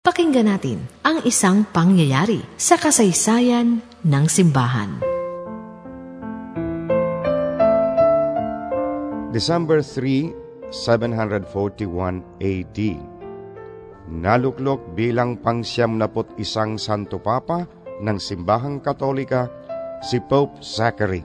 Pakinggan natin ang isang pangyayari sa kasaysayan ng simbahan. December 3, 741 AD Naluklok bilang pangsyam napot isang Santo Papa ng Simbahang Katolika si Pope Zachary.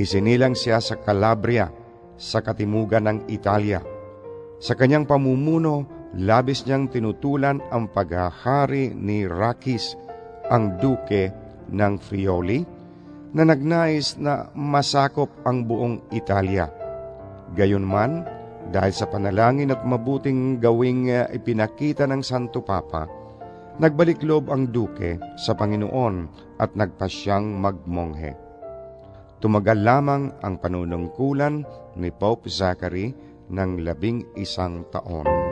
Isinilang siya sa Calabria, sa katimugan ng Italia. Sa kanyang pamumuno, labis niyang tinutulan ang paghahari ni Rakis, ang duke ng Friuli, na nagnais na masakop ang buong Italia. Gayunman, dahil sa panalangin at mabuting gawing uh, ipinakita ng Santo Papa, nagbalik loob ang duke sa Panginoon at nagpasyang magmonghe. Tumagal lamang ang panunungkulan ni Pope Zachary ng labing isang taon.